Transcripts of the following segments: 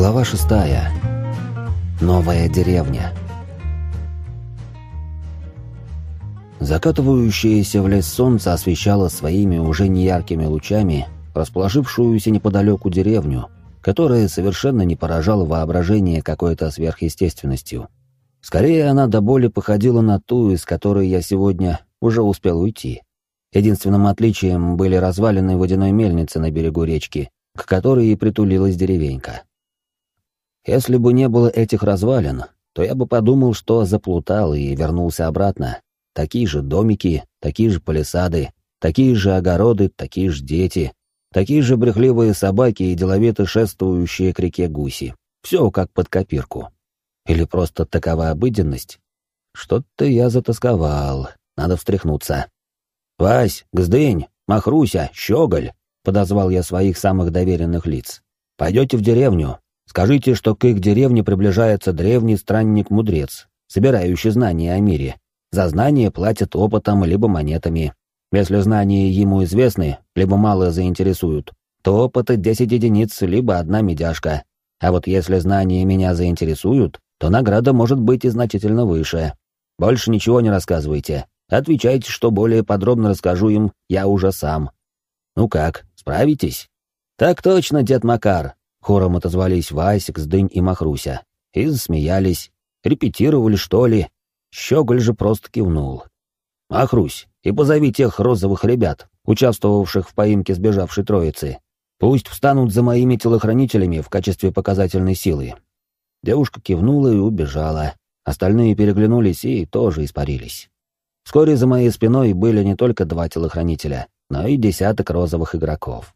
Глава шестая. Новая деревня. Закатывающееся в лес солнце освещало своими уже неяркими лучами расположившуюся неподалеку деревню, которая совершенно не поражала воображение какой-то сверхъестественностью. Скорее, она до боли походила на ту, из которой я сегодня уже успел уйти. Единственным отличием были развалины водяной мельницы на берегу речки, к которой и притулилась деревенька. Если бы не было этих развалин, то я бы подумал, что заплутал и вернулся обратно. Такие же домики, такие же палисады, такие же огороды, такие же дети, такие же брехливые собаки и деловито шествующие к реке гуси. Все как под копирку. Или просто такова обыденность? Что-то я затасковал, надо встряхнуться. «Вась, Гздынь, Махруся, Щеголь!» — подозвал я своих самых доверенных лиц. «Пойдете в деревню. Скажите, что к их деревне приближается древний странник-мудрец, собирающий знания о мире. За знания платят опытом либо монетами. Если знания ему известны, либо мало заинтересуют, то опыта 10 единиц, либо одна медяшка. А вот если знания меня заинтересуют, то награда может быть и значительно выше. Больше ничего не рассказывайте. Отвечайте, что более подробно расскажу им я уже сам. Ну как, справитесь? Так точно, дед Макар. Хором отозвались Васик, Сдынь и Махруся. И засмеялись. Репетировали, что ли? Щеголь же просто кивнул. Махрусь, и позови тех розовых ребят, участвовавших в поимке сбежавшей троицы. Пусть встанут за моими телохранителями в качестве показательной силы. Девушка кивнула и убежала. Остальные переглянулись и тоже испарились. Вскоре за моей спиной были не только два телохранителя, но и десяток розовых игроков.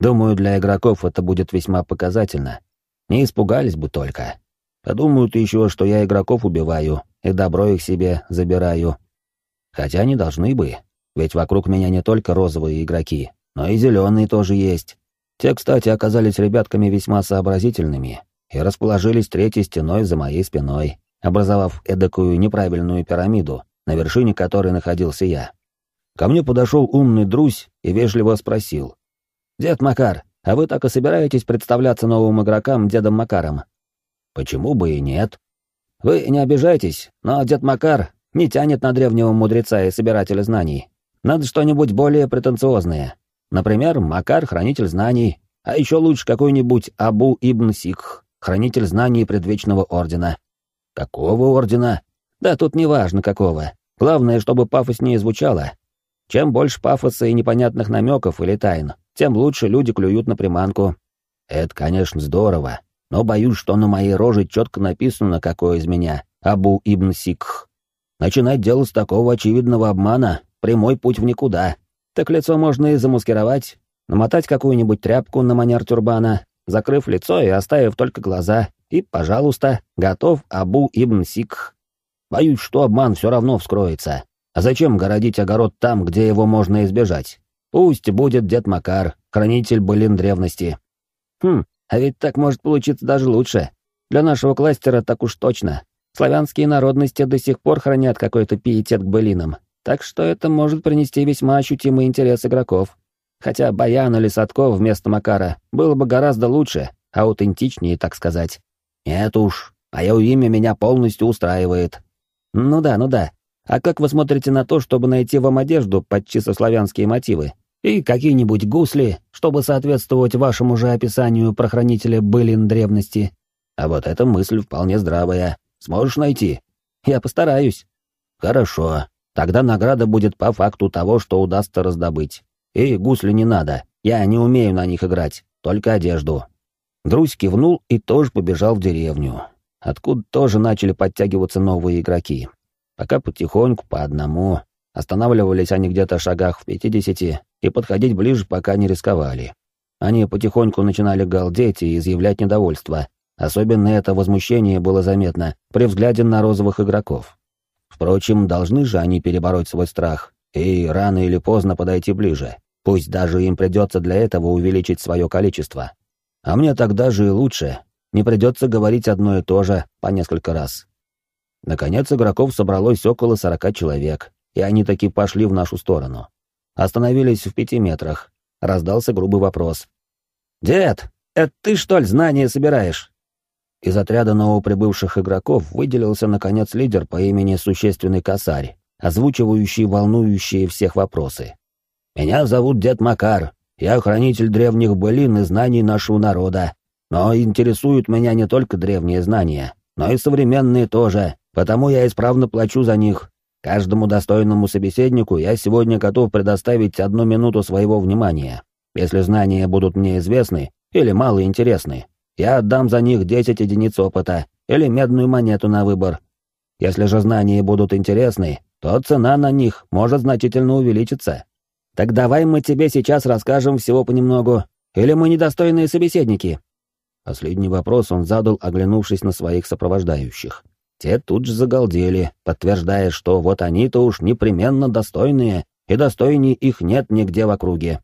Думаю, для игроков это будет весьма показательно. Не испугались бы только. Подумают еще, что я игроков убиваю и добро их себе забираю. Хотя не должны бы, ведь вокруг меня не только розовые игроки, но и зеленые тоже есть. Те, кстати, оказались ребятками весьма сообразительными и расположились третьей стеной за моей спиной, образовав эдакую неправильную пирамиду, на вершине которой находился я. Ко мне подошел умный друзь и вежливо спросил. «Дед Макар, а вы так и собираетесь представляться новым игрокам дедом Макаром?» «Почему бы и нет?» «Вы не обижайтесь, но дед Макар не тянет на древнего мудреца и собирателя знаний. Надо что-нибудь более претенциозное. Например, Макар — хранитель знаний, а еще лучше какой-нибудь Абу Ибн Сикх, хранитель знаний предвечного ордена». «Какого ордена?» «Да тут не важно какого. Главное, чтобы пафоснее звучало. Чем больше пафоса и непонятных намеков или тайн, тем лучше люди клюют на приманку. Это, конечно, здорово, но боюсь, что на моей роже четко написано, какой из меня Абу Ибн Сикх. Начинать дело с такого очевидного обмана — прямой путь в никуда. Так лицо можно и замаскировать, намотать какую-нибудь тряпку на манер тюрбана, закрыв лицо и оставив только глаза, и, пожалуйста, готов Абу Ибн Сикх. Боюсь, что обман все равно вскроется. А зачем городить огород там, где его можно избежать? Пусть будет дед Макар, хранитель былин древности. Хм, а ведь так может получиться даже лучше. Для нашего кластера так уж точно. Славянские народности до сих пор хранят какой-то пиетет к былинам, так что это может принести весьма ощутимый интерес игроков. Хотя Баян или Садков вместо Макара было бы гораздо лучше, аутентичнее, так сказать. Нет уж, мое имя меня полностью устраивает, ну да, ну да. А как вы смотрите на то, чтобы найти вам одежду под чисто славянские мотивы? И какие-нибудь гусли, чтобы соответствовать вашему же описанию про хранителя былин древности? А вот эта мысль вполне здравая. Сможешь найти? Я постараюсь. Хорошо. Тогда награда будет по факту того, что удастся раздобыть. И гусли не надо. Я не умею на них играть. Только одежду. Друзь кивнул и тоже побежал в деревню откуда тоже начали подтягиваться новые игроки. Пока потихоньку, по одному, останавливались они где-то в шагах в пятидесяти и подходить ближе пока не рисковали. Они потихоньку начинали галдеть и изъявлять недовольство. Особенно это возмущение было заметно при взгляде на розовых игроков. Впрочем, должны же они перебороть свой страх и рано или поздно подойти ближе. Пусть даже им придется для этого увеличить свое количество. А мне тогда же и лучше, не придется говорить одно и то же по несколько раз. Наконец игроков собралось около сорока человек, и они таки пошли в нашу сторону. Остановились в пяти метрах. Раздался грубый вопрос. «Дед, это ты, что ли, знания собираешь? Из отряда новоприбывших игроков выделился, наконец, лидер по имени Существенный Косарь, озвучивающий волнующие всех вопросы. «Меня зовут Дед Макар, я хранитель древних былин и знаний нашего народа, но интересуют меня не только древние знания, но и современные тоже, потому я исправно плачу за них. Каждому достойному собеседнику я сегодня готов предоставить одну минуту своего внимания. Если знания будут мне известны или мало интересны, я отдам за них 10 единиц опыта или медную монету на выбор. Если же знания будут интересны, то цена на них может значительно увеличиться. Так давай мы тебе сейчас расскажем всего понемногу, или мы недостойные собеседники?» Последний вопрос он задал, оглянувшись на своих сопровождающих. Те тут же загалдели, подтверждая, что вот они-то уж непременно достойные, и достойней их нет нигде в округе.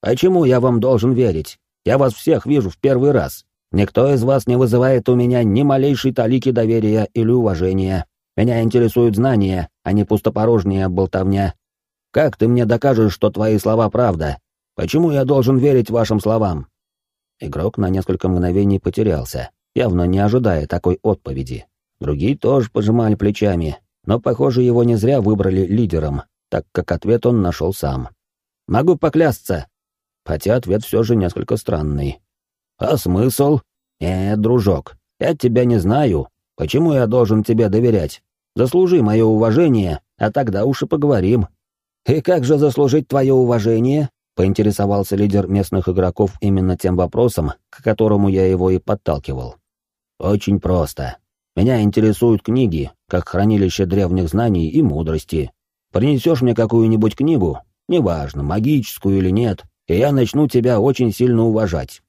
«Почему я вам должен верить? Я вас всех вижу в первый раз. Никто из вас не вызывает у меня ни малейшей талики доверия или уважения. Меня интересуют знания, а не пустопорожняя болтовня. Как ты мне докажешь, что твои слова правда? Почему я должен верить вашим словам?» Игрок на несколько мгновений потерялся, явно не ожидая такой отповеди. Другие тоже пожимали плечами, но, похоже, его не зря выбрали лидером, так как ответ он нашел сам. «Могу поклясться!» Хотя ответ все же несколько странный. «А смысл?» «Нет, дружок, я тебя не знаю. Почему я должен тебе доверять? Заслужи мое уважение, а тогда уж и поговорим». «И как же заслужить твое уважение?» — поинтересовался лидер местных игроков именно тем вопросом, к которому я его и подталкивал. «Очень просто. Меня интересуют книги, как хранилище древних знаний и мудрости. Принесешь мне какую-нибудь книгу, неважно, магическую или нет, и я начну тебя очень сильно уважать.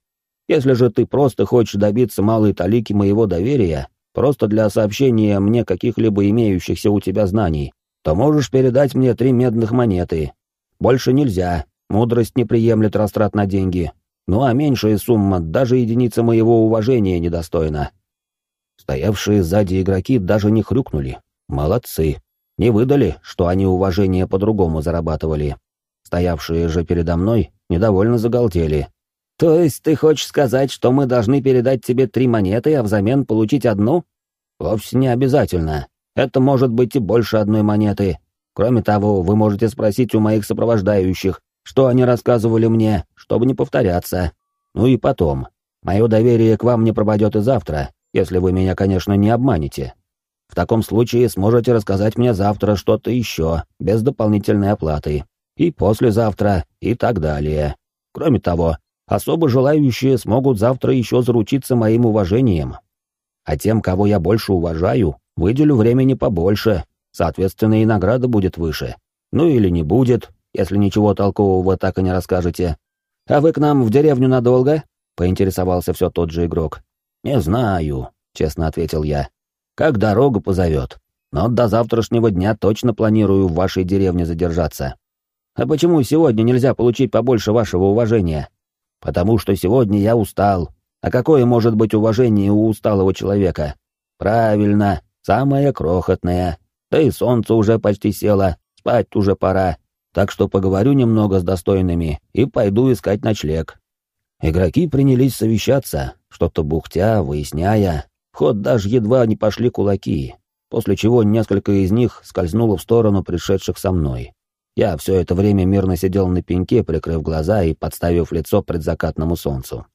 Если же ты просто хочешь добиться малой талики моего доверия, просто для сообщения мне каких-либо имеющихся у тебя знаний, то можешь передать мне три медных монеты. Больше нельзя, мудрость не приемлет растрат на деньги. Ну а меньшая сумма даже единицы моего уважения недостойна. Стоявшие сзади игроки даже не хрюкнули. Молодцы. Не выдали, что они уважение по-другому зарабатывали. Стоявшие же передо мной недовольно загалдели, «То есть ты хочешь сказать, что мы должны передать тебе три монеты, а взамен получить одну?» «Вовсе не обязательно. Это может быть и больше одной монеты. Кроме того, вы можете спросить у моих сопровождающих, что они рассказывали мне, чтобы не повторяться. Ну и потом, мое доверие к вам не пропадет и завтра, если вы меня, конечно, не обманете. В таком случае сможете рассказать мне завтра что-то еще, без дополнительной оплаты. И послезавтра, и так далее. Кроме того, Особо желающие смогут завтра еще заручиться моим уважением. А тем, кого я больше уважаю, выделю времени побольше, соответственно, и награда будет выше. Ну или не будет, если ничего толкового так и не расскажете. А вы к нам в деревню надолго? Поинтересовался все тот же игрок. Не знаю, честно ответил я. Как дорога позовет. Но до завтрашнего дня точно планирую в вашей деревне задержаться. А почему сегодня нельзя получить побольше вашего уважения? Потому что сегодня я устал. А какое может быть уважение у усталого человека? Правильно, самое крохотное. Да и солнце уже почти село, спать уже пора. Так что поговорю немного с достойными и пойду искать ночлег. Игроки принялись совещаться, что-то бухтя, выясняя. Ход даже едва не пошли кулаки, после чего несколько из них скользнуло в сторону пришедших со мной. Я все это время мирно сидел на пеньке, прикрыв глаза и подставив лицо предзакатному солнцу.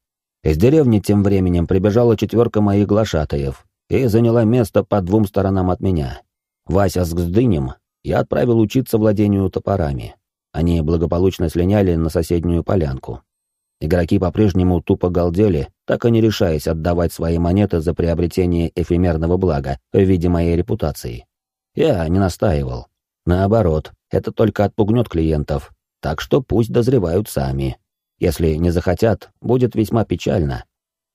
Из деревни тем временем прибежала четверка моих глашатаев и заняла место по двум сторонам от меня. Вася с Гздынем я отправил учиться владению топорами. Они благополучно слиняли на соседнюю полянку. Игроки по-прежнему тупо галдели, так и не решаясь отдавать свои монеты за приобретение эфемерного блага в виде моей репутации. Я не настаивал. Наоборот, это только отпугнет клиентов, так что пусть дозревают сами. Если не захотят, будет весьма печально.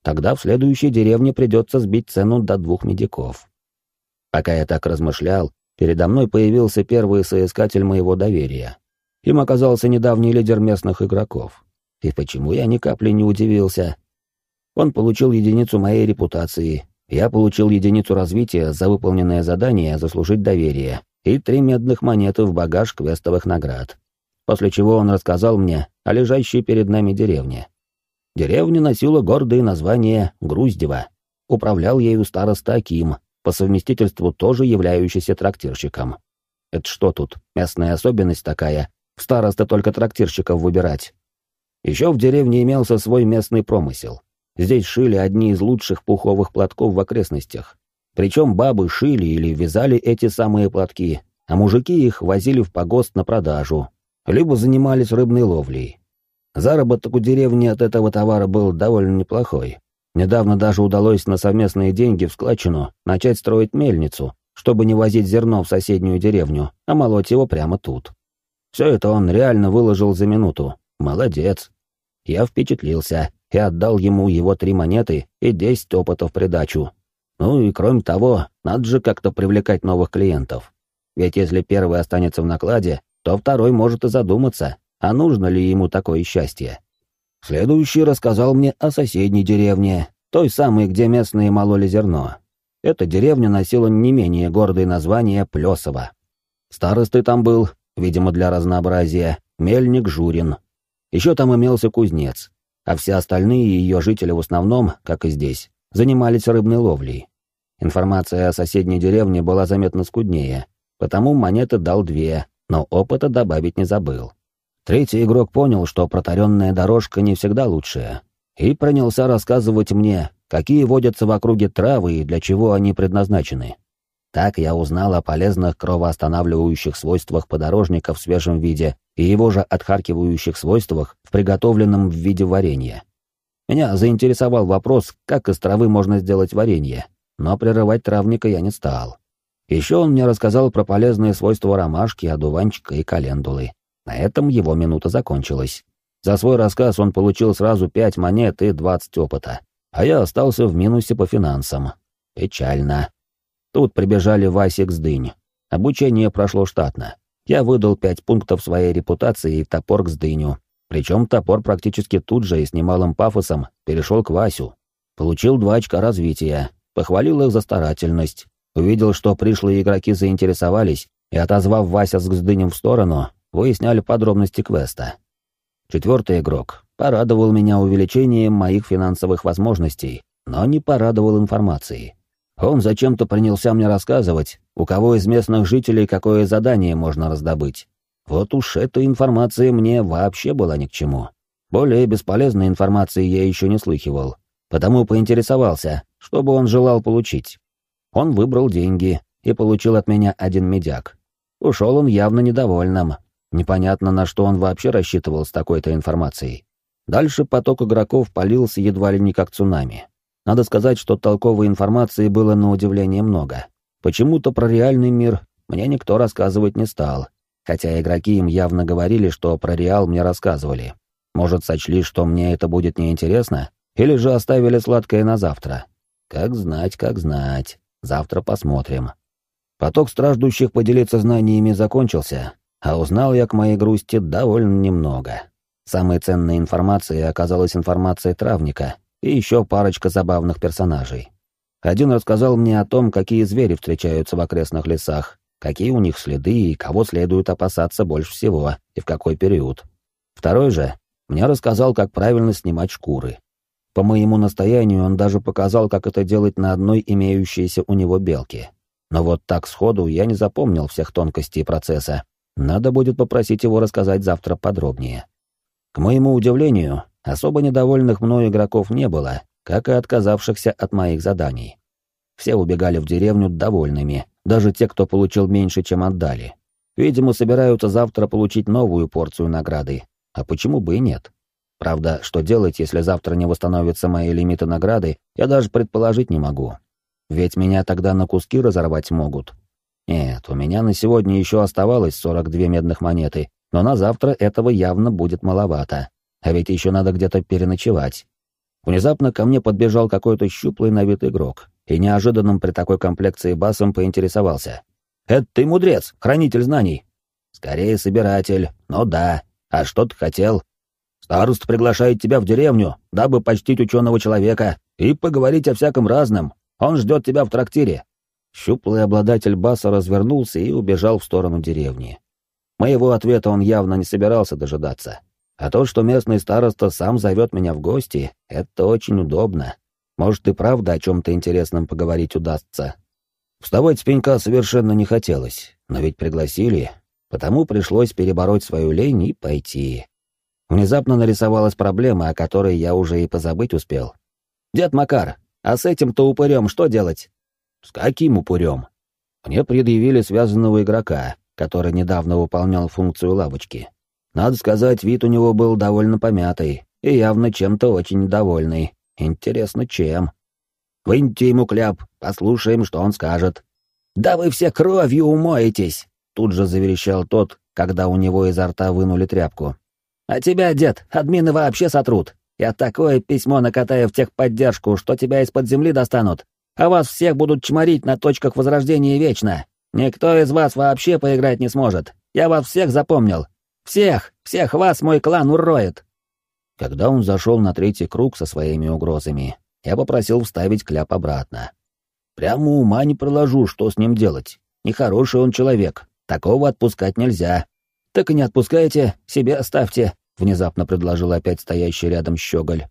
Тогда в следующей деревне придется сбить цену до двух медиков. Пока я так размышлял, передо мной появился первый соискатель моего доверия. Им оказался недавний лидер местных игроков. И почему я ни капли не удивился? Он получил единицу моей репутации, я получил единицу развития за выполненное задание заслужить доверие, и три медных монеты в багаж квестовых наград. После чего он рассказал мне о лежащей перед нами деревне. Деревня носила гордое название Груздево. управлял ею староста Аким, по совместительству тоже являющийся трактирщиком. Это что тут, местная особенность такая, в староста только трактирщиков выбирать. Еще в деревне имелся свой местный промысел. Здесь шили одни из лучших пуховых платков в окрестностях. Причем бабы шили или вязали эти самые платки, а мужики их возили в погост на продажу, либо занимались рыбной ловлей. Заработок у деревни от этого товара был довольно неплохой. Недавно даже удалось на совместные деньги в складчину начать строить мельницу, чтобы не возить зерно в соседнюю деревню, а молоть его прямо тут. Все это он реально выложил за минуту. Молодец. Я впечатлился и отдал ему его три монеты и десять опытов придачу. Ну и кроме того, надо же как-то привлекать новых клиентов. Ведь если первый останется в накладе, то второй может и задуматься, а нужно ли ему такое счастье. Следующий рассказал мне о соседней деревне, той самой, где местные мололи зерно. Эта деревня носила не менее гордое название Плесово. Старостой там был, видимо, для разнообразия, мельник Журин. Еще там имелся кузнец, а все остальные ее жители в основном, как и здесь, занимались рыбной ловлей. Информация о соседней деревне была заметно скуднее, потому монеты дал две, но опыта добавить не забыл. Третий игрок понял, что протаренная дорожка не всегда лучшая, и принялся рассказывать мне, какие водятся в округе травы и для чего они предназначены. Так я узнал о полезных кровоостанавливающих свойствах подорожника в свежем виде и его же отхаркивающих свойствах в приготовленном в виде варенья. Меня заинтересовал вопрос, как из травы можно сделать варенье, но прерывать травника я не стал. Еще он мне рассказал про полезные свойства ромашки, одуванчика и календулы. На этом его минута закончилась. За свой рассказ он получил сразу пять монет и двадцать опыта, а я остался в минусе по финансам. Печально. Тут прибежали Васик с дынь. Обучение прошло штатно. Я выдал пять пунктов своей репутации и топор к сдыню. Причем топор практически тут же и с немалым пафосом перешел к Васю. Получил два очка развития, похвалил их за старательность, увидел, что пришлые игроки заинтересовались, и, отозвав Вася с Гздынем в сторону, выясняли подробности квеста. Четвертый игрок порадовал меня увеличением моих финансовых возможностей, но не порадовал информацией. Он зачем-то принялся мне рассказывать, у кого из местных жителей какое задание можно раздобыть. Вот уж эта информация мне вообще была ни к чему. Более бесполезной информации я еще не слыхивал, потому поинтересовался, что бы он желал получить. Он выбрал деньги и получил от меня один медяк. Ушел он явно недовольным. Непонятно, на что он вообще рассчитывал с такой-то информацией. Дальше поток игроков полился едва ли не как цунами. Надо сказать, что толковой информации было на удивление много. Почему-то про реальный мир мне никто рассказывать не стал, хотя игроки им явно говорили, что про Реал мне рассказывали. Может, сочли, что мне это будет неинтересно, или же оставили сладкое на завтра. Как знать, как знать. Завтра посмотрим. Поток страждущих поделиться знаниями закончился, а узнал я к моей грусти довольно немного. Самой ценной информацией оказалась информация травника и еще парочка забавных персонажей. Один рассказал мне о том, какие звери встречаются в окрестных лесах, какие у них следы и кого следует опасаться больше всего и в какой период. Второй же мне рассказал, как правильно снимать шкуры. По моему настоянию он даже показал, как это делать на одной имеющейся у него белке. Но вот так сходу я не запомнил всех тонкостей процесса. Надо будет попросить его рассказать завтра подробнее. К моему удивлению, особо недовольных мной игроков не было, как и отказавшихся от моих заданий. Все убегали в деревню довольными, даже те, кто получил меньше, чем отдали. Видимо, собираются завтра получить новую порцию награды. А почему бы и нет? Правда, что делать, если завтра не восстановятся мои лимиты награды, я даже предположить не могу. Ведь меня тогда на куски разорвать могут. Нет, у меня на сегодня еще оставалось 42 медных монеты, но на завтра этого явно будет маловато. А ведь еще надо где-то переночевать. Внезапно ко мне подбежал какой-то щуплый на вид игрок и неожиданным при такой комплекции басом поинтересовался. «Это ты мудрец, хранитель знаний?» «Скорее собиратель, но да. А что ты хотел?» «Старост приглашает тебя в деревню, дабы почтить ученого человека и поговорить о всяком разном. Он ждет тебя в трактире». Щуплый обладатель баса развернулся и убежал в сторону деревни. Моего ответа он явно не собирался дожидаться. А то, что местный староста сам зовет меня в гости, это очень удобно. Может, и правда о чем-то интересном поговорить удастся. Вставать с пенька совершенно не хотелось, но ведь пригласили, потому пришлось перебороть свою лень и пойти. Внезапно нарисовалась проблема, о которой я уже и позабыть успел. «Дед Макар, а с этим-то упырем что делать?» «С каким упырем?» Мне предъявили связанного игрока, который недавно выполнял функцию лавочки. Надо сказать, вид у него был довольно помятый и явно чем-то очень недовольный. Интересно, чем? Выньте ему кляп, послушаем, что он скажет. «Да вы все кровью умоетесь!» Тут же заверещал тот, когда у него изо рта вынули тряпку. «А тебя, дед, админы вообще сотрут. Я такое письмо накатаю в техподдержку, что тебя из-под земли достанут, а вас всех будут чморить на точках возрождения вечно. Никто из вас вообще поиграть не сможет. Я вас всех запомнил. Всех, всех вас мой клан уроет». Когда он зашел на третий круг со своими угрозами, я попросил вставить кляп обратно. Прямо ума не проложу, что с ним делать. Нехороший он человек, такого отпускать нельзя. Так и не отпускайте, себе оставьте, внезапно предложил опять стоящий рядом щеголь.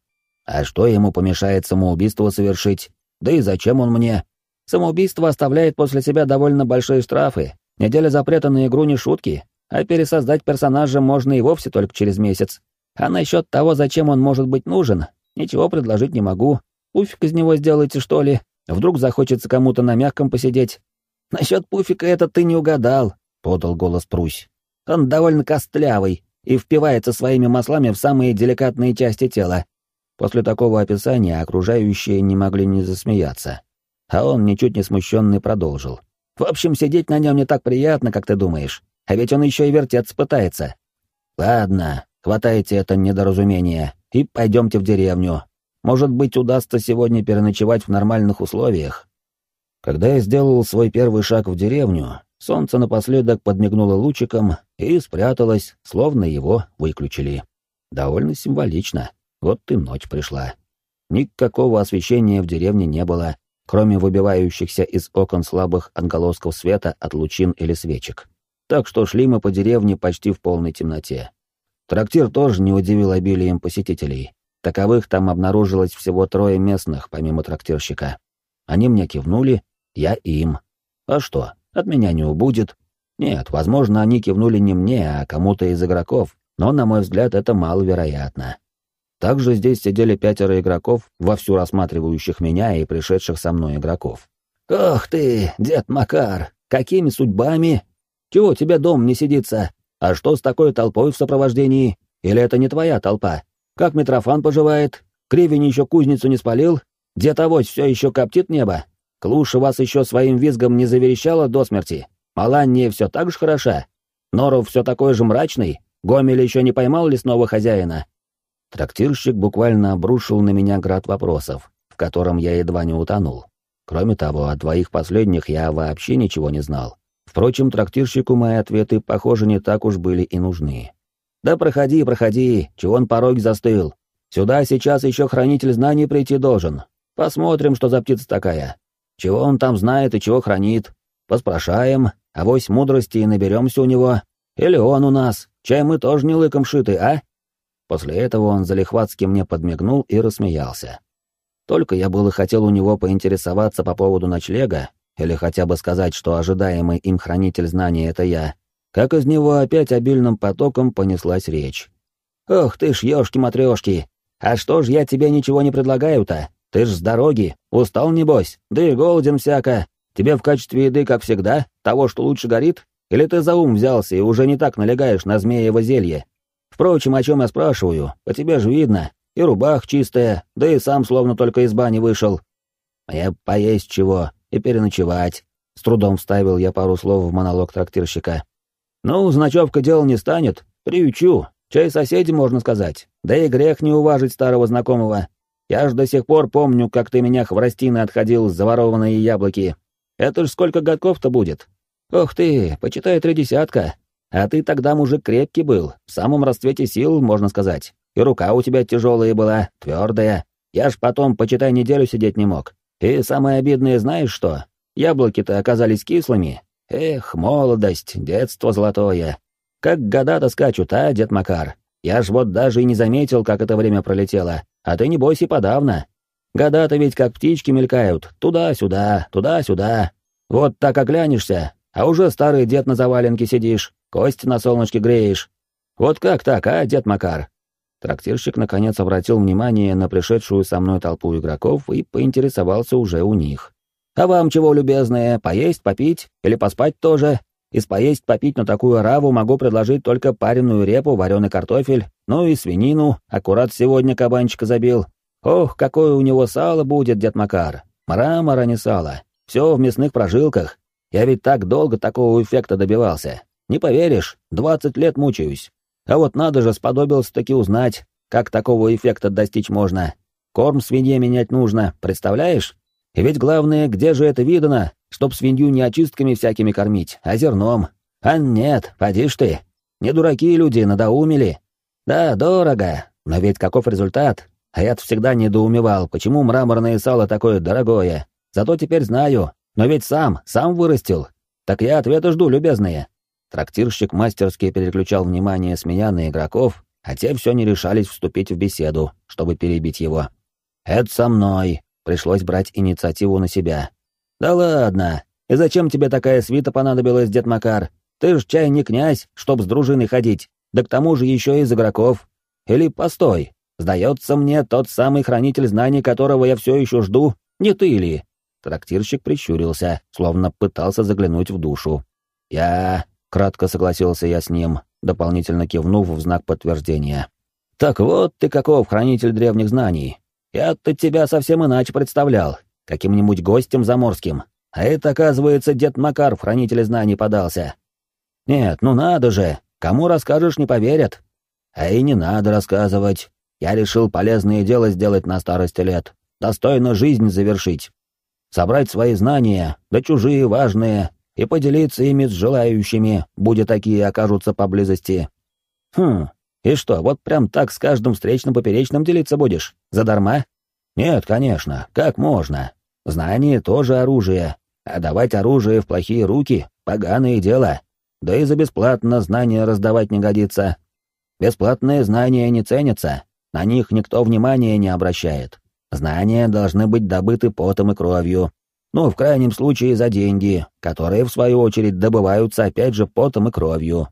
А что ему помешает самоубийство совершить? Да и зачем он мне? Самоубийство оставляет после себя довольно большие штрафы. Неделя запрета на игру не шутки, а пересоздать персонажа можно и вовсе только через месяц. А насчет того, зачем он может быть нужен, ничего предложить не могу. Пуфик из него сделайте, что ли? Вдруг захочется кому-то на мягком посидеть. Насчет пуфика это ты не угадал, — подал голос Прусь. Он довольно костлявый и впивается своими маслами в самые деликатные части тела. После такого описания окружающие не могли не засмеяться. А он, ничуть не смущенный, продолжил. «В общем, сидеть на нем не так приятно, как ты думаешь. А ведь он еще и вертеться пытается. Ладно, хватайте это недоразумение и пойдемте в деревню. Может быть, удастся сегодня переночевать в нормальных условиях. Когда я сделал свой первый шаг в деревню, солнце напоследок подмигнуло лучиком и спряталось, словно его выключили. Довольно символично. Вот и ночь пришла. Никакого освещения в деревне не было, кроме выбивающихся из окон слабых отголосков света от лучин или свечек. Так что шли мы по деревне почти в полной темноте. Трактир тоже не удивил обилием посетителей. Таковых там обнаружилось всего трое местных, помимо трактирщика. Они мне кивнули, я им. А что, от меня не убудет? Нет, возможно, они кивнули не мне, а кому-то из игроков, но, на мой взгляд, это маловероятно. Также здесь сидели пятеро игроков, вовсю рассматривающих меня и пришедших со мной игроков. «Ох ты, дед Макар, какими судьбами? Чего тебе дом не сидится? А что с такой толпой в сопровождении? Или это не твоя толпа?» Как Митрофан поживает? Кривень еще кузницу не спалил? Дед Авось все еще коптит небо? Клуша вас еще своим визгом не заверещала до смерти? Маланния все так же хороша? Норов все такой же мрачный? Гомель еще не поймал лесного хозяина?» Трактирщик буквально обрушил на меня град вопросов, в котором я едва не утонул. Кроме того, о двоих последних я вообще ничего не знал. Впрочем, трактирщику мои ответы, похоже, не так уж были и нужны. «Да проходи, проходи, чего он порог застыл. Сюда сейчас еще хранитель знаний прийти должен. Посмотрим, что за птица такая. Чего он там знает и чего хранит. Поспрашаем, а вось мудрости и наберемся у него. Или он у нас, чай мы тоже не лыком шиты, а?» После этого он залихватски мне подмигнул и рассмеялся. Только я было хотел у него поинтересоваться по поводу ночлега, или хотя бы сказать, что ожидаемый им хранитель знаний — это я, как из него опять обильным потоком понеслась речь. «Ох ты ж, ёшки-матрёшки! А что ж я тебе ничего не предлагаю-то? Ты ж с дороги, устал небось, да и голоден всяко. Тебе в качестве еды, как всегда, того, что лучше горит? Или ты за ум взялся и уже не так налегаешь на змеево зелье? Впрочем, о чем я спрашиваю, по тебе же видно, и рубах чистая, да и сам словно только из бани вышел. Мне поесть чего и переночевать. С трудом вставил я пару слов в монолог трактирщика. «Ну, значевка дел не станет. Приючу. Чай соседи, можно сказать. Да и грех не уважить старого знакомого. Я ж до сих пор помню, как ты меня хворостиной отходил с заворованные яблоки. Это ж сколько годков-то будет. Ох ты, почитай три десятка. А ты тогда мужик крепкий был, в самом расцвете сил, можно сказать. И рука у тебя тяжелая была, твердая. Я ж потом, почитай, неделю сидеть не мог. И самое обидное знаешь что? Яблоки-то оказались кислыми, Эх, молодость, детство золотое. Как года-то скачут, а, дед Макар? Я ж вот даже и не заметил, как это время пролетело. А ты, не бойся, подавно. Года-то ведь как птички мелькают, туда-сюда, туда-сюда. Вот так оглянешься, а уже старый дед на заваленке сидишь, кости на солнышке греешь. Вот как так, а, дед Макар?» Трактирщик наконец обратил внимание на пришедшую со мной толпу игроков и поинтересовался уже у них. «А вам чего, любезные, поесть, попить или поспать тоже? Из поесть, попить на такую раву могу предложить только пареную репу, вареный картофель, ну и свинину, аккурат сегодня кабанчика забил, Ох, какое у него сало будет, дед Макар. Мрамор, а не сало. Все в мясных прожилках. Я ведь так долго такого эффекта добивался. Не поверишь, двадцать лет мучаюсь. А вот надо же сподобился таки узнать, как такого эффекта достичь можно. Корм свинье менять нужно, представляешь? И ведь главное, где же это видано, чтоб свинью не очистками всякими кормить, а зерном? А нет, поди ж ты. Не дураки люди, надоумели. Да, дорого, но ведь каков результат? А я всегда недоумевал, почему мраморное сало такое дорогое. Зато теперь знаю. Но ведь сам, сам вырастил. Так я ответа жду, любезные. Трактирщик мастерски переключал внимание с меня на игроков, а те все не решались вступить в беседу, чтобы перебить его. «Это со мной», — пришлось брать инициативу на себя. «Да ладно! И зачем тебе такая свита понадобилась, дед Макар? Ты ж чай не князь, чтоб с дружиной ходить, да к тому же еще из игроков. Или постой, Сдается мне, тот самый хранитель знаний, которого я все еще жду, не ты ли?» Трактирщик прищурился, словно пытался заглянуть в душу. «Я...» — кратко согласился я с ним, дополнительно кивнув в знак подтверждения. «Так вот ты каков хранитель древних знаний. Я-то тебя совсем иначе представлял, каким-нибудь гостем заморским. А это, оказывается, дед Макар в хранителе знаний подался. Нет, ну надо же, кому расскажешь, не поверят. А и не надо рассказывать. Я решил полезное дело сделать на старости лет, достойно жизнь завершить. Собрать свои знания, да чужие важные, и поделиться ими с желающими, будь такие окажутся поблизости. Хм, и что, вот прям так с каждым встречным поперечным делиться будешь? Задарма? Нет, конечно, как можно? Знание тоже оружие, а давать оружие в плохие руки — поганое дело. Да и за бесплатно знания раздавать не годится. Бесплатные знания не ценятся, на них никто внимания не обращает. Знания должны быть добыты потом и кровью. Ну, в крайнем случае, за деньги, которые, в свою очередь, добываются опять же потом и кровью.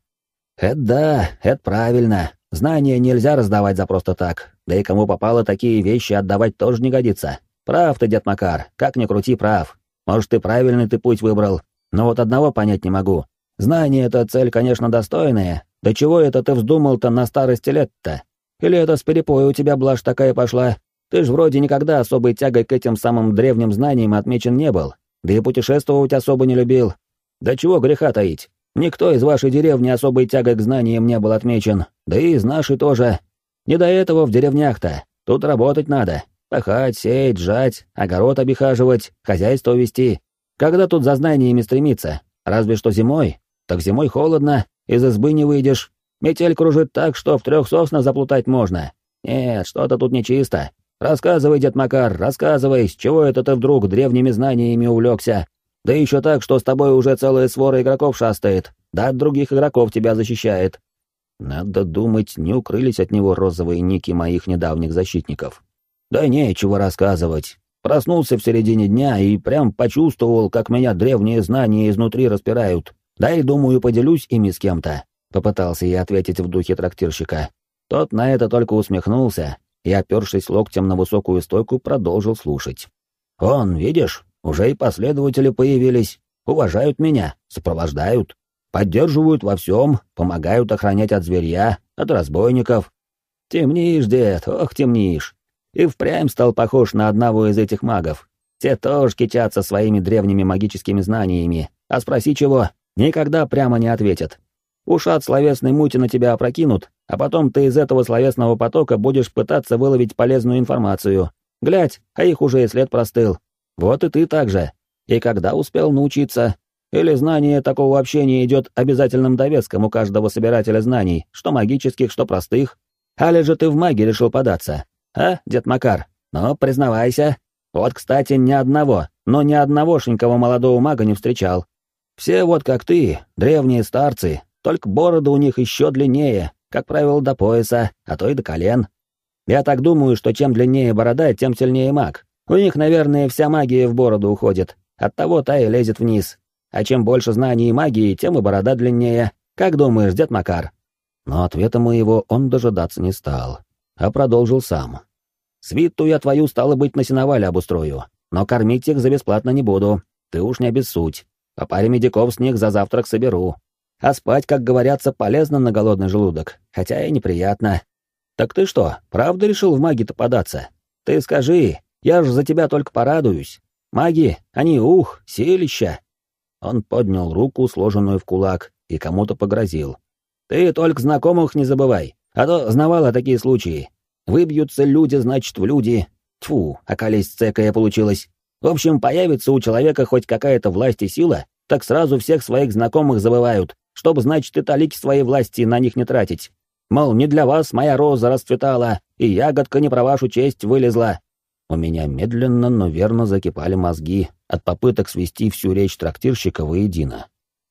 Это да, это правильно. Знания нельзя раздавать за просто так. Да и кому попало такие вещи отдавать тоже не годится. Прав ты, дед Макар, как ни крути, прав. Может, ты правильный ты путь выбрал. Но вот одного понять не могу. Знание — это цель, конечно, достойная. Да чего это ты вздумал-то на старости лет-то? Или это с перепоя у тебя блажь такая пошла? Ты ж вроде никогда особой тягой к этим самым древним знаниям отмечен не был, да и путешествовать особо не любил. Да чего греха таить? Никто из вашей деревни особой тягой к знаниям не был отмечен, да и из нашей тоже. Не до этого в деревнях-то. Тут работать надо. Пахать, сеять, жать, огород обихаживать, хозяйство вести. Когда тут за знаниями стремиться? Разве что зимой. Так зимой холодно, из избы не выйдешь, Метель кружит так, что в трех соснах заплутать можно. Нет, что-то тут нечисто. Рассказывай, дед Макар, рассказывай, с чего это ты вдруг древними знаниями увлекся? Да еще так, что с тобой уже целая свора игроков шастает, да от других игроков тебя защищает. Надо думать, не укрылись от него розовые ники моих недавних защитников. Да нечего рассказывать. Проснулся в середине дня и прям почувствовал, как меня древние знания изнутри распирают. Да и думаю, поделюсь ими с кем-то. Попытался я ответить в духе трактирщика. Тот на это только усмехнулся и, опершись локтем на высокую стойку, продолжил слушать. «Он, видишь, уже и последователи появились, уважают меня, сопровождают, поддерживают во всем, помогают охранять от зверья, от разбойников. Темнишь, дед, ох, темнишь. И впрямь стал похож на одного из этих магов. Те тоже кичатся своими древними магическими знаниями, а спроси чего, никогда прямо не ответят. Ушат словесной мути на тебя опрокинут, а потом ты из этого словесного потока будешь пытаться выловить полезную информацию. Глядь, а их уже и след простыл. Вот и ты так же. И когда успел научиться? Или знание такого общения идет обязательным довеском у каждого собирателя знаний, что магических, что простых? Али же ты в маги решил податься? А, дед Макар? Ну, признавайся. Вот, кстати, ни одного, но ни одногошенького молодого мага не встречал. Все вот как ты, древние старцы, только бороды у них еще длиннее, как правило, до пояса, а то и до колен. Я так думаю, что чем длиннее борода, тем сильнее маг. У них, наверное, вся магия в бороду уходит. Оттого та и лезет вниз. А чем больше знаний и магии, тем и борода длиннее. Как думаешь, дед Макар?» Но ответа моего он дожидаться не стал, а продолжил сам. «Свиту я твою, стало быть, на сеновале обустрою, но кормить их за бесплатно не буду. Ты уж не обессудь. По паре медиков с них за завтрак соберу. А спать, как говорятся, полезно на голодный желудок, хотя и неприятно. Так ты что, правда решил в маги-то податься? Ты скажи, я ж за тебя только порадуюсь. Маги, они, ух, силища!» Он поднял руку, сложенную в кулак, и кому-то погрозил. «Ты только знакомых не забывай, а то знавала такие случаи. Выбьются люди, значит, в люди. Тьфу, околесть цекая получилась. В общем, появится у человека хоть какая-то власть и сила, так сразу всех своих знакомых забывают, чтобы, значит, и талики своей власти на них не тратить. Мол, не для вас моя роза расцветала, и ягодка не про вашу честь вылезла. У меня медленно, но верно закипали мозги от попыток свести всю речь трактирщика воедино.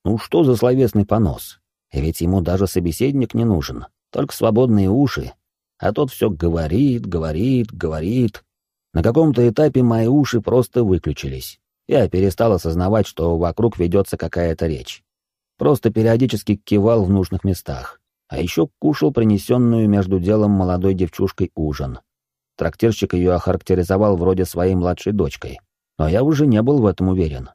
Ну что за словесный понос? Ведь ему даже собеседник не нужен, только свободные уши. А тот все говорит, говорит, говорит. На каком-то этапе мои уши просто выключились. Я перестал осознавать, что вокруг ведется какая-то речь. Просто периодически кивал в нужных местах. А еще кушал принесенную между делом молодой девчушкой ужин. Трактирщик ее охарактеризовал вроде своей младшей дочкой. Но я уже не был в этом уверен.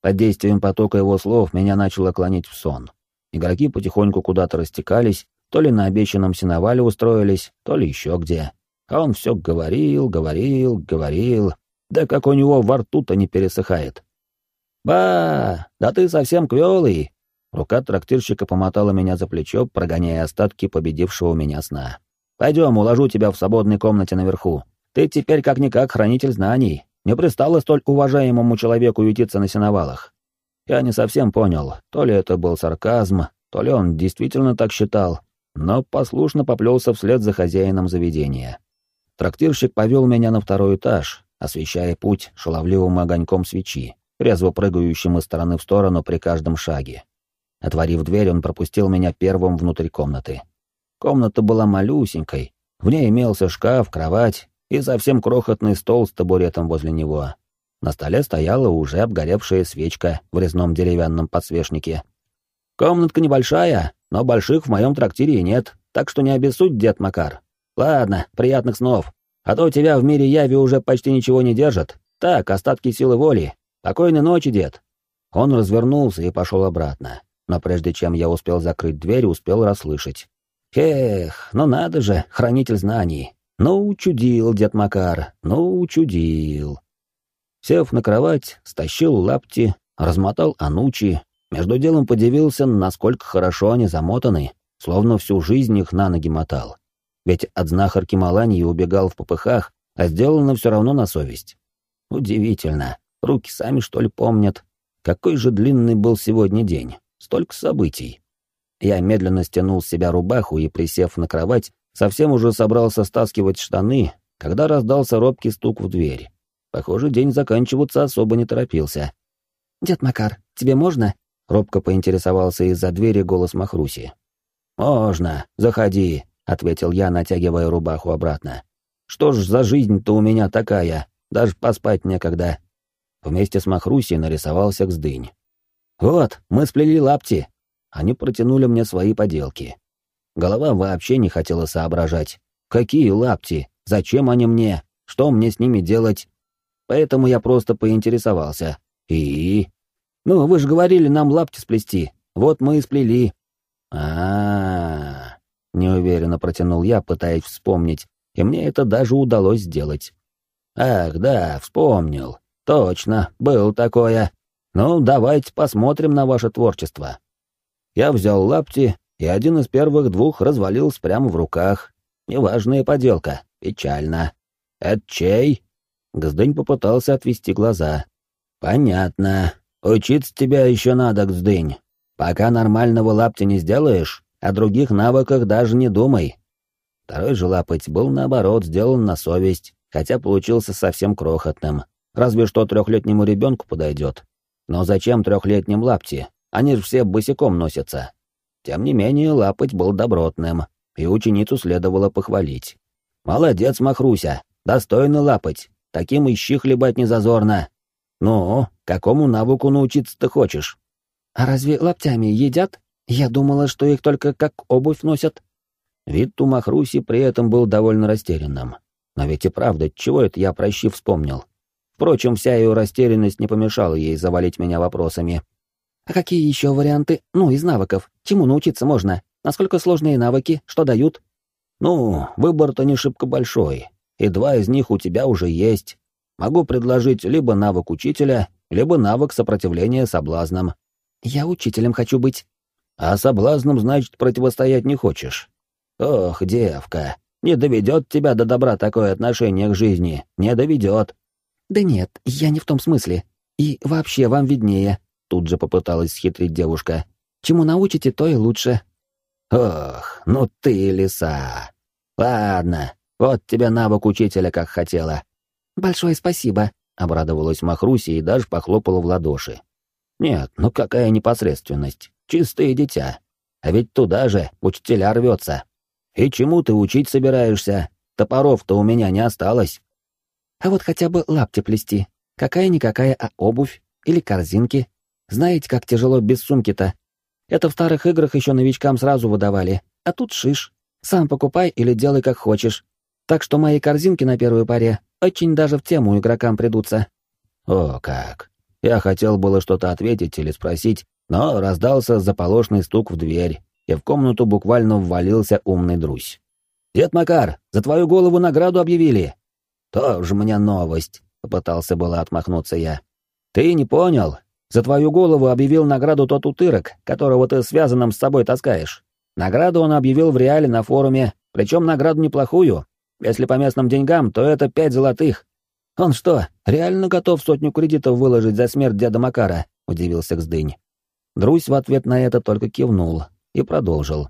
Под действием потока его слов меня начало клонить в сон. Игроки потихоньку куда-то растекались, то ли на обещанном сеновале устроились, то ли еще где. А он все говорил, говорил, говорил. Да как у него во рту-то не пересыхает. «Ба, да ты совсем квелый!» Рука трактирщика помотала меня за плечо, прогоняя остатки победившего меня сна. Пойдем, уложу тебя в свободной комнате наверху. Ты теперь как-никак хранитель знаний. Не пристало столь уважаемому человеку ютиться на сеновалах. Я не совсем понял, то ли это был сарказм, то ли он действительно так считал, но послушно поплелся вслед за хозяином заведения. Трактирщик повел меня на второй этаж, освещая путь шаловливым огоньком свечи, резво прыгающим из стороны в сторону при каждом шаге. Отворив дверь, он пропустил меня первым внутрь комнаты. Комната была малюсенькой, в ней имелся шкаф, кровать и совсем крохотный стол с табуретом возле него. На столе стояла уже обгоревшая свечка в резном деревянном подсвечнике. «Комнатка небольшая, но больших в моем трактире нет, так что не обессудь, дед Макар. Ладно, приятных снов. А то тебя в мире яви уже почти ничего не держит. Так, остатки силы воли. Спокойной ночи, дед». Он развернулся и пошел обратно, но прежде чем я успел закрыть дверь, успел расслышать. Эх, ну надо же, хранитель знаний. Ну, учудил дед Макар, ну, учудил. Сев на кровать, стащил лапти, размотал анучи, между делом подивился, насколько хорошо они замотаны, словно всю жизнь их на ноги мотал. Ведь от знахарки Маланьи убегал в попыхах, а сделано все равно на совесть. Удивительно, руки сами что ли помнят. Какой же длинный был сегодня день, столько событий. Я медленно стянул с себя рубаху и, присев на кровать, совсем уже собрался стаскивать штаны, когда раздался робкий стук в дверь. Похоже, день заканчиваться особо не торопился. «Дед Макар, тебе можно?» — робко поинтересовался из-за двери голос Махруси. «Можно, заходи», — ответил я, натягивая рубаху обратно. «Что ж за жизнь-то у меня такая? Даже поспать некогда». Вместе с Махрусей нарисовался Гздынь. «Вот, мы сплели лапти, они протянули мне свои поделки. Голова вообще не хотела соображать. Какие лапти? Зачем они мне? Что мне с ними делать? Поэтому я просто поинтересовался. И? Ну, вы же говорили нам лапти сплести. Вот мы и сплели. А, неуверенно протянул я, пытаясь вспомнить, и мне это даже удалось сделать. Ах, да, вспомнил. Точно, был такое. Ну, давайте посмотрим на ваше творчество. Я взял лапти, и один из первых двух развалился прямо в руках. Неважная поделка, печально. «Это чей?» Гздынь попытался отвести глаза. «Понятно. Учиться тебя еще надо, Гздынь. Пока нормального лапти не сделаешь, о других навыках даже не думай». Второй же лапоть был, наоборот, сделан на совесть, хотя получился совсем крохотным. Разве что трехлетнему ребенку подойдет. Но зачем трехлетним лапти? Они же все босиком носятся. Тем не менее, лапоть был добротным, и ученицу следовало похвалить. «Молодец, Махруся! Достойный лапоть! таким ищи хлебать не зазорно. Ну, какому навыку научиться ты хочешь? А разве лаптями едят? Я думала, что их только как обувь носят. Вид у Махруси при этом был довольно растерянным. Но ведь и правда, чего это я про щи вспомнил? Впрочем, вся ее растерянность не помешала ей завалить меня вопросами. А какие еще варианты? Ну, из навыков. Чему научиться можно? Насколько сложные навыки? Что дают? Ну, выбор-то не шибко большой, и два из них у тебя уже есть. Могу предложить либо навык учителя, либо навык сопротивления соблазнам. Я учителем хочу быть. А соблазнам, значит, противостоять не хочешь. Ох, девка, не доведет тебя до добра такое отношение к жизни, не доведет. Да нет, я не в том смысле. И вообще вам виднее, тут же попыталась схитрить девушка. Чему научите, то и лучше. Ох, ну ты лиса. Ладно, вот тебе навык учителя, как хотела. Большое спасибо, обрадовалась Махруси и даже похлопала в ладоши. Нет, ну какая непосредственность, чистое дитя. А ведь туда же учителя рвется. И чему ты учить собираешься? Топоров-то у меня не осталось. А вот хотя бы лапти плести. Какая-никакая, а обувь или корзинки. Знаете, как тяжело без сумки-то? Это в старых играх еще новичкам сразу выдавали, а тут шиш. Сам покупай или делай как хочешь. Так что мои корзинки на первой паре очень даже в тему игрокам придутся. О, как. Я хотел было что-то ответить или спросить, но раздался заполошный стук в дверь, и в комнату буквально ввалился умный друзь. «Дед Макар, за твою голову награду объявили!» «Тоже мне новость», — попытался было отмахнуться я. «Ты не понял? За твою голову объявил награду тот утырок, которого ты связанным с собой таскаешь. Награду он объявил в реале на форуме, причем награду неплохую. Если по местным деньгам, то это пять золотых. Он что, реально готов сотню кредитов выложить за смерть деда Макара? Удивился Гздынь. Друзь в ответ на это только кивнул и продолжил.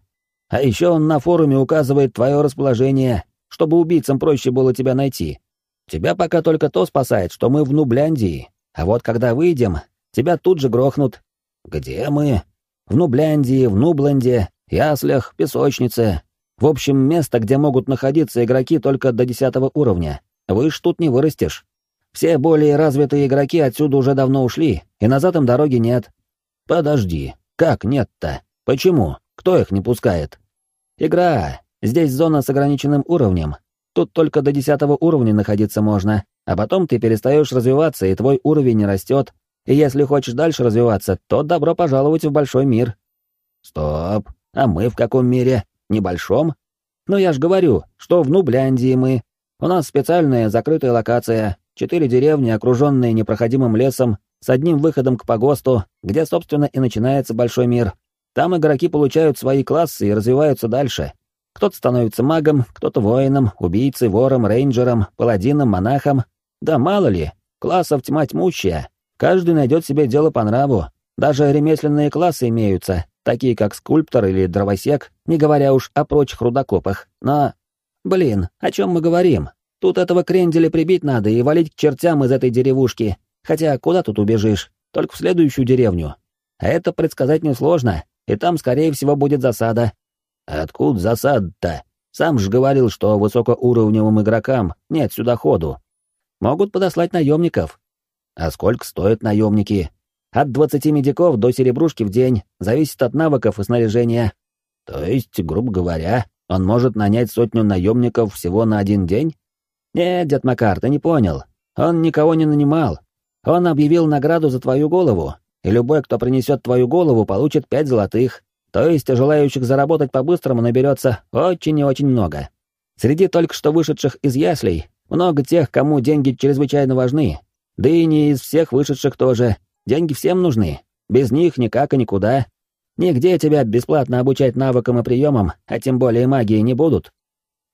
А еще он на форуме указывает твое расположение, чтобы убийцам проще было тебя найти. Тебя пока только то спасает, что мы в Нубляндии, а вот когда выйдем, тебя тут же грохнут. Где мы? В Нубляндии, в Нубланде, яслях, песочнице. В общем, место, где могут находиться игроки только до десятого уровня. Выше тут не вырастешь. Все более развитые игроки отсюда уже давно ушли, и назад им дороги нет. Подожди, как нет-то? Почему? Кто их не пускает? Игра. Здесь зона с ограниченным уровнем. Тут только до десятого уровня находиться можно, а потом ты перестаешь развиваться, и твой уровень не растет. И если хочешь дальше развиваться, то добро пожаловать в большой мир. Стоп, а мы в каком мире? Небольшом? Ну я ж говорю, что в Нубляндии мы. У нас специальная закрытая локация, четыре деревни, окруженные непроходимым лесом, с одним выходом к погосту, где, собственно, и начинается большой мир. Там игроки получают свои классы и развиваются дальше. Кто-то становится магом, кто-то воином, убийцей, вором, рейнджером, паладином, монахом. Да мало ли, классов тьма тьмущая. Каждый найдет себе дело по нраву. Даже ремесленные классы имеются, такие как скульптор или дровосек, не говоря уж о прочих рудокопах. Но, блин, о чем мы говорим? Тут этого кренделя прибить надо и валить к чертям из этой деревушки. Хотя куда тут убежишь? Только в следующую деревню. А это предсказать несложно, и там, скорее всего, будет засада. Откуда засада-то? Сам же говорил, что высокоуровневым игрокам нет сюда ходу. Могут подослать наемников. А сколько стоят наемники? От двадцати медиков до серебрушки в день, зависит от навыков и снаряжения. То есть, грубо говоря, он может нанять сотню наемников всего на один день? Нет, дед Макар, ты не понял. Он никого не нанимал. Он объявил награду за твою голову, и любой, кто принесет твою голову, получит пять золотых. То есть желающих заработать по-быстрому наберется очень и очень много. Среди только что вышедших из яслей много тех, кому деньги чрезвычайно важны. Да и не из всех вышедших тоже, Деньги всем нужны. Без них никак и никуда. Нигде тебя бесплатно обучать навыкам и приемам, а тем более магии не будут.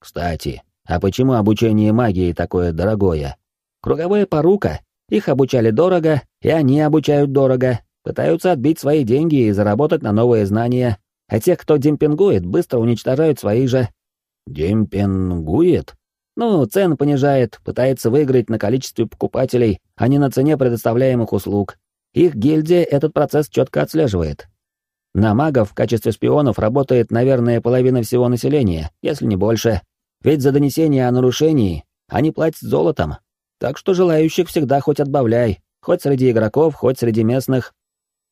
Кстати, а почему обучение магии такое дорогое? Круговая порука. Их обучали дорого, и они обучают дорого. Пытаются отбить свои деньги и заработать на новые знания. А тех, кто демпингует, быстро уничтожают свои же. Демпингует? Ну, цены понижает, пытается выиграть на количестве покупателей, а не на цене предоставляемых услуг. Их гильдия этот процесс четко отслеживает. На магов в качестве шпионов работает, наверное, половина всего населения, если не больше. Ведь за донесение о нарушении они платят золотом. Так что желающих всегда хоть отбавляй, хоть среди игроков, хоть среди местных.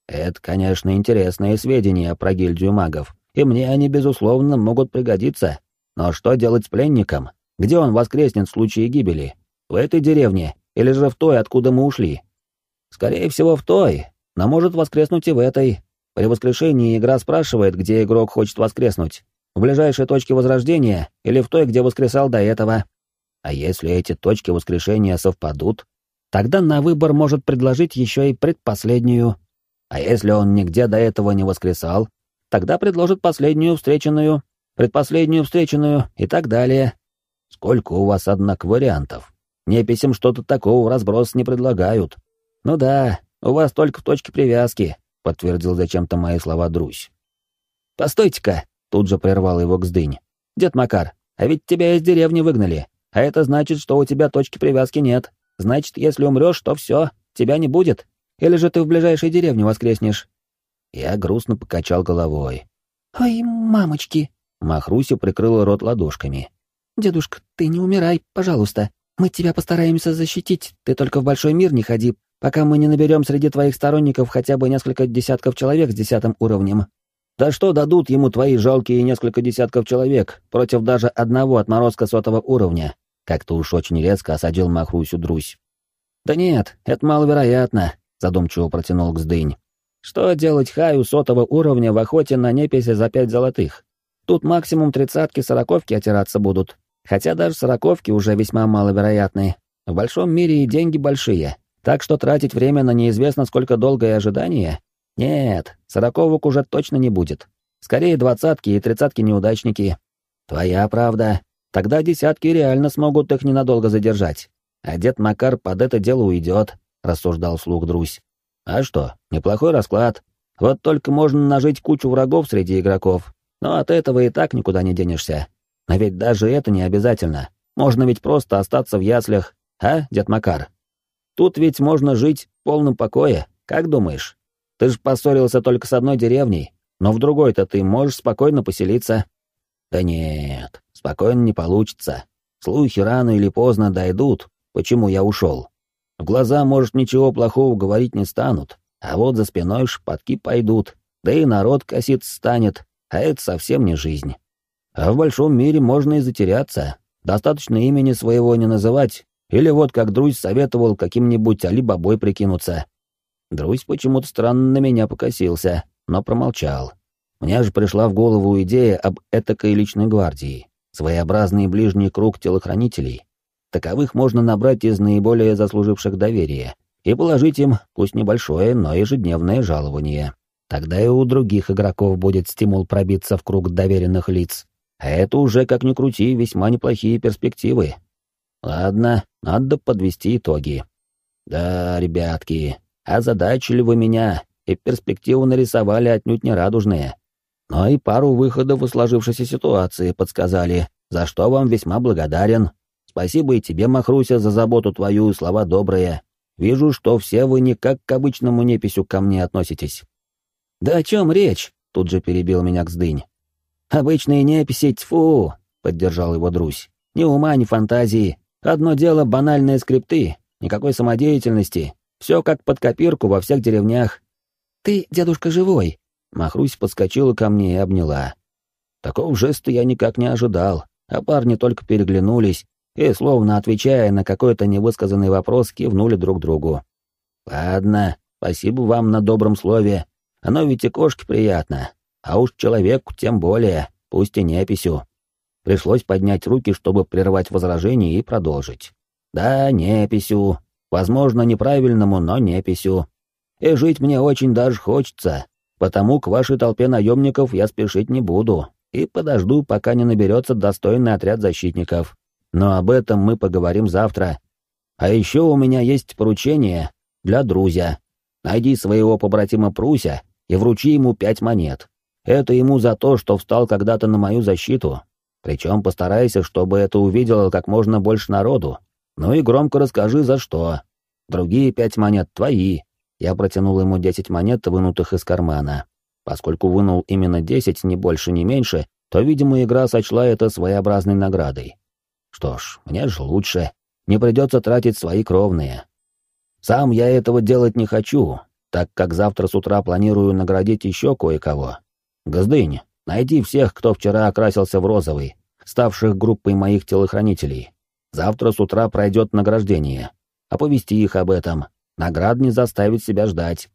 Это, конечно, интересные сведения про гильдию магов, и мне они, безусловно, могут пригодиться. Но что делать с пленником? Где он воскреснет в случае гибели? В этой деревне или же в той, откуда мы ушли? Скорее всего, в той, но может воскреснуть и в этой. При воскрешении игра спрашивает, где игрок хочет воскреснуть. В ближайшей точке возрождения или в той, где воскресал до этого. А если эти точки воскрешения совпадут, тогда на выбор может предложить еще и предпоследнюю. А если он нигде до этого не воскресал, тогда предложит последнюю встреченную, предпоследнюю встреченную и так далее. Сколько у вас, однако, вариантов? Неписям что-то такого в разброс не предлагают. Ну да, у вас только в точке привязки, подтвердил зачем-то мои слова Друзь. Постойте-ка, тут же прервал его Гздынь. Дед Макар, а ведь тебя из деревни выгнали. А это значит, что у тебя точки привязки нет. Значит, если умрешь, то все, тебя не будет. Или же ты в ближайшей деревне воскреснешь?» Я грустно покачал головой. «Ой, мамочки!» Махруся прикрыла рот ладошками. «Дедушка, ты не умирай, пожалуйста. Мы тебя постараемся защитить. Ты только в большой мир не ходи, пока мы не наберем среди твоих сторонников хотя бы несколько десятков человек с десятым уровнем. Да что дадут ему твои жалкие несколько десятков человек против даже одного отморозка сотого уровня? Как-то уж очень резко осадил Махрусю Друсь. Да нет, это маловероятно, задумчиво протянул Гздынь. Что делать Хаю сотого уровня в охоте на неписи за пять золотых? Тут максимум тридцатки-сороковки отираться будут. Хотя даже сороковки уже весьма маловероятны. В большом мире и деньги большие. Так что тратить время на неизвестно сколько долгое ожидание нет, сороковок уже точно не будет. Скорее двадцатки и тридцатки неудачники. Твоя правда. Тогда десятки реально смогут их ненадолго задержать. А дед Макар под это дело уйдет, рассуждал слух Друзь. А что, неплохой расклад. Вот только можно нажить кучу врагов среди игроков. Но от этого и так никуда не денешься. Но ведь даже это не обязательно. Можно ведь просто остаться в яслях, а, дед Макар? Тут ведь можно жить в полном покое, как думаешь? Ты ж поссорился только с одной деревней, но в другой-то ты можешь спокойно поселиться. Да нет, спокойно не получится. Слухи рано или поздно дойдут, почему я ушел. В глаза, может, ничего плохого говорить не станут, а вот за спиной шпатки пойдут, да и народ косит станет, а это совсем не жизнь. А в большом мире можно и затеряться, достаточно имени своего не называть, или вот как Друзь советовал каким-нибудь Али-бабой прикинуться, Друзь почему-то странно на меня покосился, но промолчал. Мне же пришла в голову идея об этакой личной гвардии, своеобразный ближний круг телохранителей. Таковых можно набрать из наиболее заслуживших доверия и положить им, пусть небольшое, но ежедневное жалование. Тогда и у других игроков будет стимул пробиться в круг доверенных лиц. А это уже, как ни крути, весьма неплохие перспективы. Ладно, надо подвести итоги. Да, ребятки, озадачили вы меня, и перспективы нарисовали отнюдь не радужные. Но и пару выходов из сложившейся ситуации подсказали, за что вам весьма благодарен. Спасибо и тебе, Махруся, за заботу твою и слова добрые. Вижу, что все вы не как к обычному неписю ко мне относитесь». «Да о чем речь?» — тут же перебил меня Гздынь. «Обычные неписи, тьфу!» — поддержал его Друзь. «Ни ума, ни фантазии. Одно дело банальные скрипты, никакой самодеятельности, все как под копирку во всех деревнях. Ты, дедушка, живой. Махрусь подскочила ко мне и обняла. Такого жеста я никак не ожидал, а парни только переглянулись и, словно отвечая на какой-то невысказанный вопрос, кивнули друг другу. «Ладно, спасибо вам на добром слове. Оно ведь и кошке приятно, а уж человеку тем более, пусть и не описю». Пришлось поднять руки, чтобы прервать возражение и продолжить. «Да, не описю, Возможно, неправильному, но неписью. И жить мне очень даже хочется, потому к вашей толпе наемников я спешить не буду и подожду, пока не наберется достойный отряд защитников. Но об этом мы поговорим завтра. А еще у меня есть поручение для друзья. Найди своего побратима Пруся и вручи ему пять монет. Это ему за то, что встал когда-то на мою защиту. Причем постарайся, чтобы это увидело как можно больше народу, ну и громко расскажи, за что. Другие пять монет твои. Я протянул ему десять монет, вынутых из кармана. Поскольку вынул именно десять, ни больше, ни меньше, то, видимо, игра сочла это своеобразной наградой. Что ж, мне же лучше. не придется тратить свои кровные. Сам я этого делать не хочу, так как завтра с утра планирую наградить еще кое-кого. Газдынь, найди всех, кто вчера окрасился в розовый, ставших группой моих телохранителей. Завтра с утра пройдет награждение. Оповести их об этом. Наград не заставить себя ждать.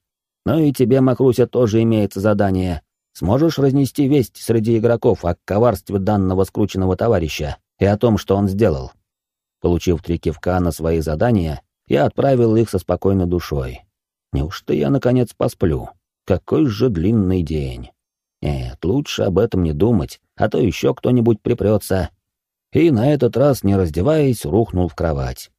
Ну и тебе, Макруся, тоже имеется задание. Сможешь разнести весть среди игроков о коварстве данного скрученного товарища и о том, что он сделал. Получив три кивка на свои задания, я отправил их со спокойной душой. Неужто я, наконец, посплю? Какой же длинный день. Нет, лучше об этом не думать, а то еще кто-нибудь припрется. И на этот раз, не раздеваясь, рухнул в кровать.